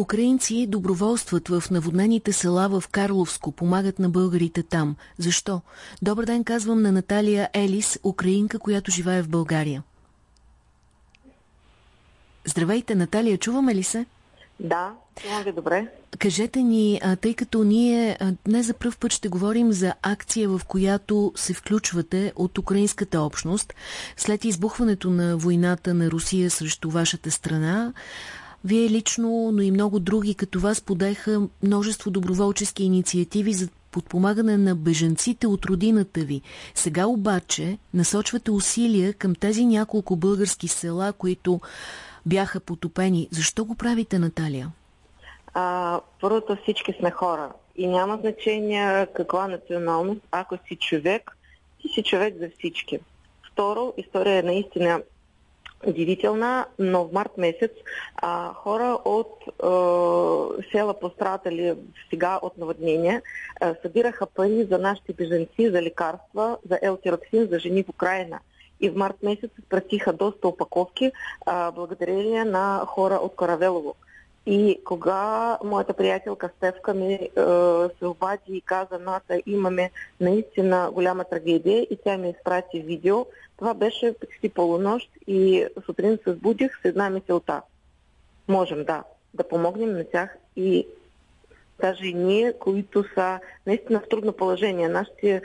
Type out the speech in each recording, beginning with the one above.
украинци доброволстват в наводнените села в Карловско, помагат на българите там. Защо? Добър ден казвам на Наталия Елис, украинка, която живее в България. Здравейте, Наталия, чуваме ли се? Да, чувам ви добре. Кажете ни, тъй като ние не за пръв път ще говорим за акция, в която се включвате от украинската общност, след избухването на войната на Русия срещу вашата страна, вие лично, но и много други като вас подеха множество доброволчески инициативи за подпомагане на бежанците от родината ви. Сега обаче насочвате усилия към тези няколко български села, които бяха потопени. Защо го правите, Наталия? А, първото всички сме хора и няма значение каква националност. Ако си човек, ти си човек за всички. Второ, история е наистина удивителна, но в март месец а, хора от а, села пострадали сега от наводнение а, събираха пари за нашите беженци, за лекарства, за елтироксин, за жени в Украина. И в март месец пратиха доста опаковки а, благодарение на хора от Каравелово. И кога моята приятелка Стевка ми е, се обади и каза, Ната, имаме наистина голяма трагедия и тя ми изпрати видео, това беше почти полунощ и сутрин се сбудих с една мисълта. Можем, да, да помогнем на тях и даже и ние, които са наистина в трудно положение. Нашите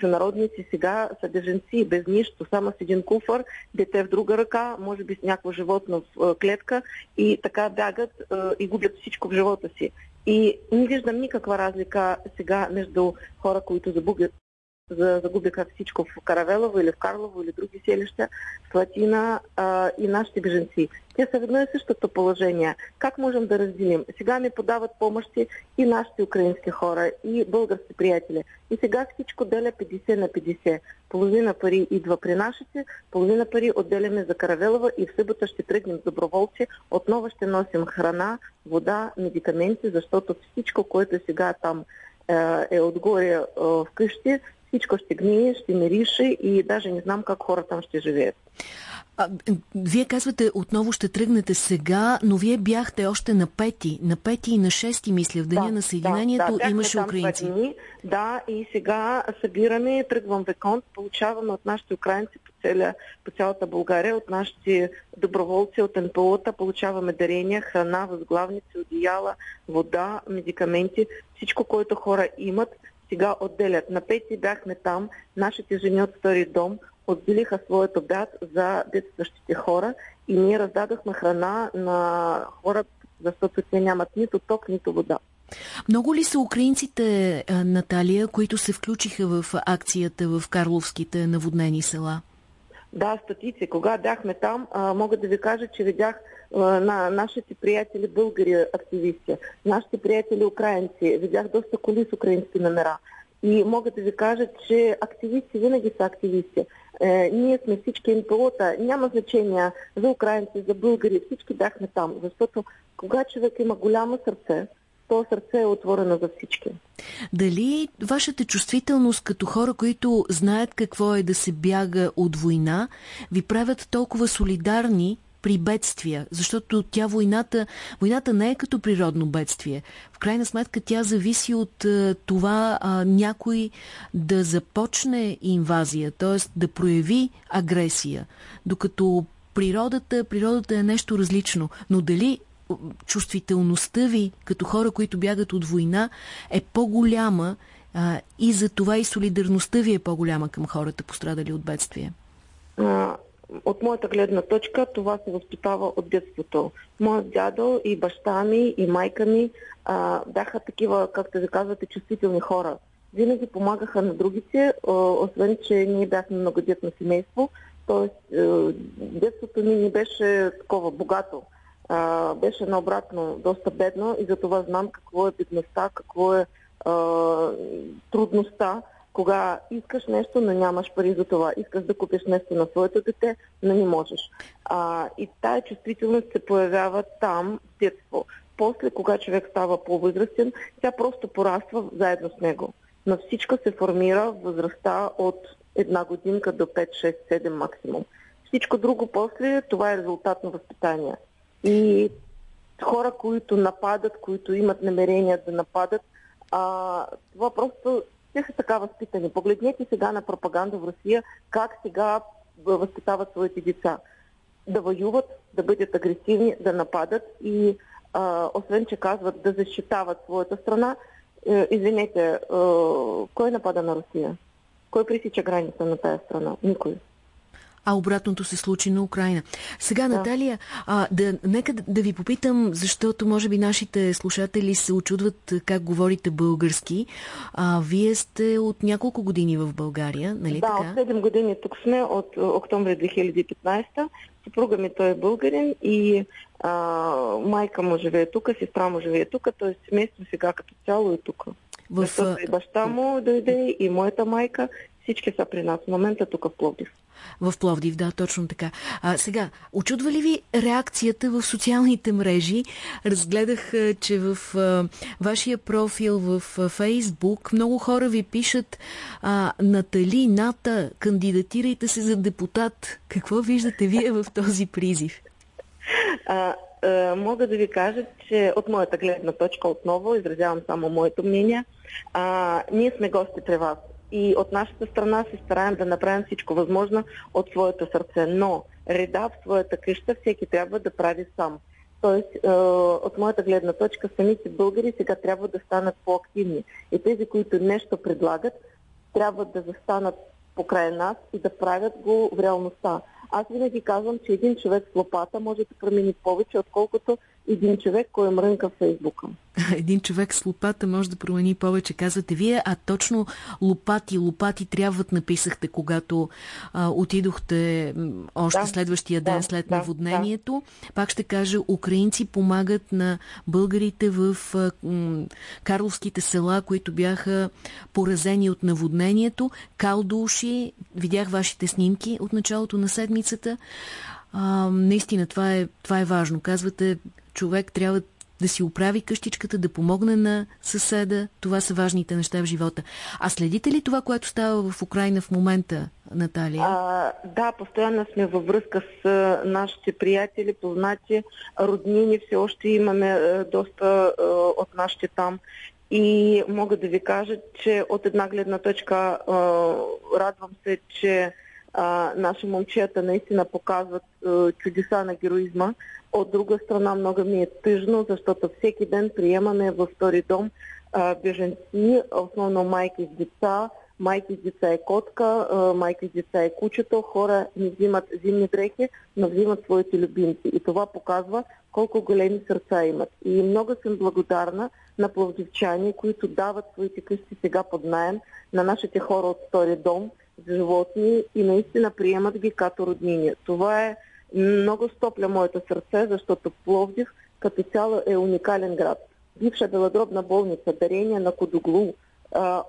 сънародници сега са беженци без нищо, само с един куфър, дете в друга ръка, може би с някакво животно в клетка и така бягат и губят всичко в живота си. И не виждам никаква разлика сега между хора, които забугят, загубиха всичко в Каравелово или в Карлово или други селища, Слатина а, и нашите беженци. Те са в едно и същото положение. Как можем да разделим? Сега ми подават помощи и нашите украински хора, и български приятели. И сега всичко деля 50 на 50. Половина пари идва при нашите, половина пари отделяме за Каравелова и в събота ще тръгнем доброволци. Отново ще носим храна, вода, медикаменти, защото всичко, което сега там е отгоре вкъщи, всичко ще гние, ще мирише и даже не знам как хората там ще живеят. А, вие казвате, отново ще тръгнете сега, но вие бяхте още на пети, на пети и на шести, мисля, в деня да, на Съединението да, да, имаше украинци. Дни, да, и сега събираме, тръгвам веконт, получаваме от нашите украинци по, целя, по цялата България, от нашите доброволци от НПО-та, получаваме дарения, храна, възглавници, одеяла, вода, медикаменти, всичко, което хора имат, сега отделят. На пети бяхме там, нашите жени от Втори дом отделиха своят обяд за детстващите хора и ние раздадохме храна на хора, защото те нямат нито ток, нито вода. Много ли са украинците, Наталия, които се включиха в акцията в Карловските наводнени села? Да, стотици. Кога бяхме там, а, мога да ви кажа, че видях на нашите приятели българи активисти, нашите приятели украинци, видях доста коли с украински номера. И мога да ви кажа, че активисти винаги са активисти. Е, ние сме всички НПО-та, няма значение за украинци, за българи, всички бяхме там, защото кога човек има голямо сърце, то сърце е отворено за всички. Дали вашата чувствителност като хора, които знаят какво е да се бяга от война, ви правят толкова солидарни при бедствия, защото тя войната, войната не е като природно бедствие. В крайна сметка тя зависи от а, това а, някой да започне инвазия, т.е. да прояви агресия, докато природата, природата е нещо различно. Но дали чувствителността ви като хора, които бягат от война, е по-голяма и за това и солидарността ви е по-голяма към хората, пострадали от бедствие? От моята гледна точка това се възпитава от детството. Моят дядо и баща ми и майка ми а, бяха такива, както ви казвате, чувствителни хора. Винаги помагаха на другите, освен, че ние бяхме многодетно семейство. Тоест, е, детството ми не беше такова богато а, беше наобратно доста бедно и затова знам какво е бедността, какво е а, трудността, кога искаш нещо, но нямаш пари за това. Искаш да купиш нещо на своето дете, но не можеш. А, и тая чувствителност се появява там, в детство. После, кога човек става по-възрастен, тя просто пораства заедно с него. Но всичко се формира възрастта от една годинка до 5, 6, 7 максимум. Всичко друго после, това е резултат на възпитание. И хора, които нападат, които имат намерение да нападат. А, това просто те са така възпитани. Погледнете сега на пропаганда в Русия, как сега възпитават своите деца. Да воюват, да бъдат агресивни, да нападат и а, освен, че казват да защитават своята страна, е, извинете, е, кой напада на Русия? Кой пресича граница на тая страна? Никой а обратното се случи на Украина. Сега, да. Наталия, а, да, нека да, да ви попитам, защото може би нашите слушатели се очудват как говорите български. А, вие сте от няколко години в България, нали да, така? от 7 години тук сме, от октомври 2015. Съпруга ми той е българин и а, майка му живее тук, сестра му живее тук, т.е. семейство сега като цяло е тук. В... Защото и баща му дойде, и моята майка, всички са при нас в момента тук в Пловдив. В Пловдив, да, точно така. А, сега, очудва ли ви реакцията в социалните мрежи? Разгледах, че в а, вашия профил в а, Фейсбук много хора ви пишат а, Натали, Ната, кандидатирайте се за депутат. Какво виждате вие в този призив? А, а, мога да ви кажа, че от моята гледна точка отново, изразявам само моето мнение, а, ние сме гости при вас и от нашата страна се стараем да направим всичко възможно от своето сърце. Но реда в своята къща всеки трябва да прави сам. Тоест, е, от моята гледна точка, самите българи сега трябва да станат по-активни. И тези, които нещо предлагат, трябва да застанат покрай нас и да правят го в реалността. Аз винаги казвам, че един човек с лопата може да промени повече, отколкото един човек, кой е мрънка в Фейсбука. Един човек с лопата може да промени повече, казвате вие, а точно лопати, лопати трябват, написахте, когато а, отидохте още да, следващия ден да, след да, наводнението. Да. Пак ще кажа, украинци помагат на българите в а, м, карловските села, които бяха поразени от наводнението. Калдуши, видях вашите снимки от началото на седмицата. А, наистина, това е, това е важно. Казвате, човек трябва да си оправи къщичката, да помогне на съседа. Това са важните неща в живота. А следите ли това, което става в Украина в момента, Наталия? А, да, постоянно сме във връзка с нашите приятели, познати, роднини. Все още имаме доста а, от нашите там. И мога да ви кажа, че от една гледна точка а, радвам се, че а, наши момчета наистина показват а, чудеса на героизма. От друга страна много ми е тъжно, защото всеки ден приемаме във втори дом а, беженци, основно майки с деца, майки с деца е котка, а, майки с деца е кучето, хора не взимат зимни дрехи, но взимат своите любимци. И това показва колко големи сърца имат. И много съм благодарна на пловдивчани, които дават своите къщи сега под найем на нашите хора от втори дом – животни и наистина приемат ги като роднини. Това е много стопля моето сърце, защото Пловдив като цяло е уникален град. Бивша белодробна болница, дарение на Кодоглу,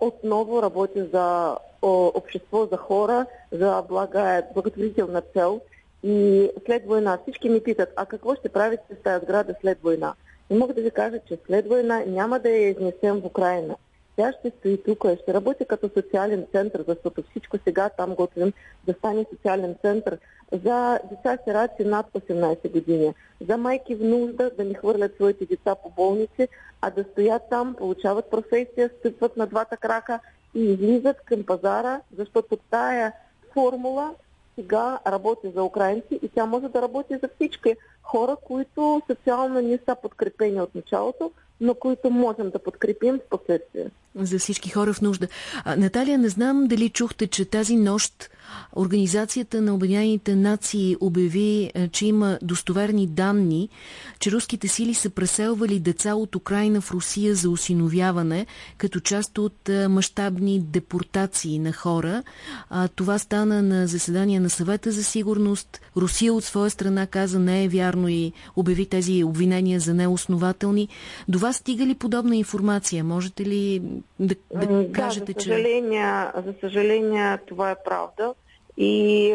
отново работи за общество, за хора, за блага, благотворителна цел. И след война всички ми питат, а какво ще правите с тази сграда след война? И мога да ви кажа, че след война няма да я изнесем в Украина. Тя ще стои тук ще работи като социален център, защото всичко сега там готвим да стане социален център. За деца сираци над 18 години, за майки в нужда да не хвърлят своите деца по болници, а да стоят там, получават професия, стъпват на двата крака и излизат към пазара, защото тая формула сега работи за украинци и тя може да работи за всички хора, които социално не са подкрепени от началото, но които можем да подкрепим в последствие. За всички хора в нужда. А, Наталия, не знам дали чухте, че тази нощ Организацията на Обединените нации обяви, е, че има достоверни данни, че руските сили са преселвали деца от Украина в Русия за осиновяване, като част от е, мащабни депортации на хора. А, това стана на заседание на съвета за сигурност. Русия от своя страна каза не е вярно и обяви тези обвинения за неоснователни. До вас стига ли подобна информация? Можете ли да, да, да кажете, за съжаление, че... За съжаление това е правда. И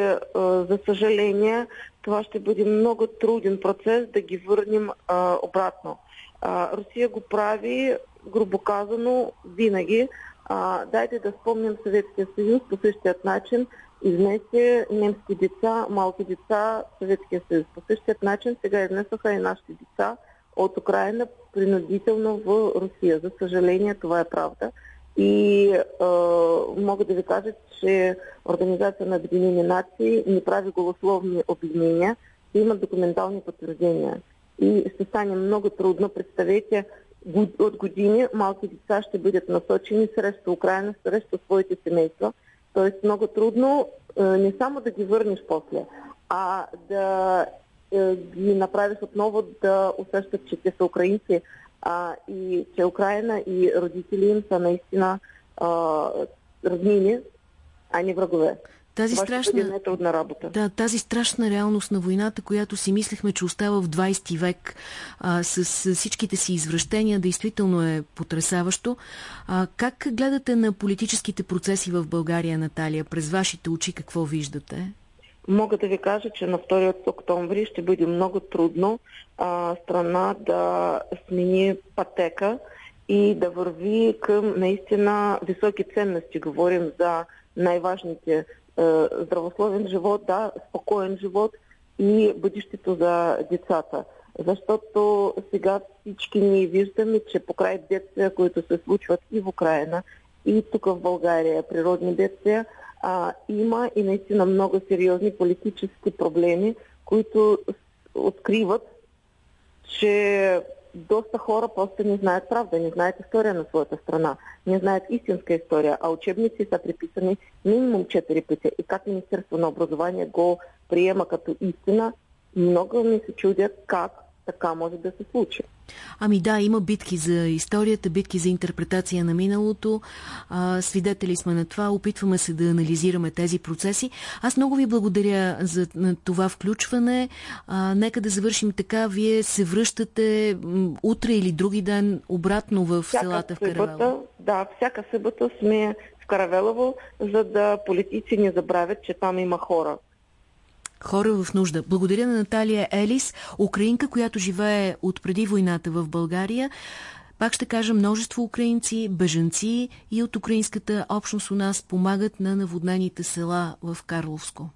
за съжаление, това ще бъде много труден процес да ги върнем а, обратно. А, Русия го прави, грубо казано, винаги. А, дайте да спомним Съветския съюз по същият начин. Изнесе немски деца, малки деца, Съветския съюз. По същият начин сега изнесоха и нашите деца от Украина принудително в Русия. За съжаление, това е правда. И а, мога да ви кажа, че Организация на Обединени нации ни прави голословни обвинения и имат документални потвърждения. И ще стане много трудно. Представете, от години малки деца ще бъдат насочени срещу Украина, срещу своите семейства. Тоест много трудно не само да ги върнеш после, а да ги направиш отново да усещат, че те са украинци а, и че Украина и родители им са наистина а, роднини, а не врагове. Тази Това страшна, трудна работа. Да, тази страшна реалност на войната, която си мислехме, че остава в 20 век а, с, с всичките си извращения, действително е потрясаващо. А, как гледате на политическите процеси в България, Наталия? През вашите очи какво виждате? Мога да ви кажа, че на 2 октомври ще бъде много трудно а, страна да смени пътека и да върви към наистина високи ценности. Говорим за най-важните е, здравословен живот, да, спокоен живот и бъдещето за децата. Защото сега всички ние виждаме, че покрай бедствия, които се случват и в Украина, и тук в България, природни бедствия, а, има и наистина много сериозни политически проблеми, които откриват, че доста хора просто не знаят правда, не знаят история на своята страна, не знаят истинска история, а учебници са приписани минимум 4 пъти. И как Министерство на образование го приема като истина, много ми се чудят как така може да се случи. Ами да, има битки за историята, битки за интерпретация на миналото. А, свидетели сме на това, опитваме се да анализираме тези процеси. Аз много ви благодаря за това включване. А, нека да завършим така. Вие се връщате утре или други ден обратно в всяка селата в Каравелово. Да, всяка събота сме в Каравелово, за да политици не забравят, че там има хора хора в нужда. Благодаря на Наталия Елис, украинка, която живее от преди войната в България. Пак ще кажа, множество украинци, бежанци и от украинската общност у нас помагат на наводнените села в Карловско.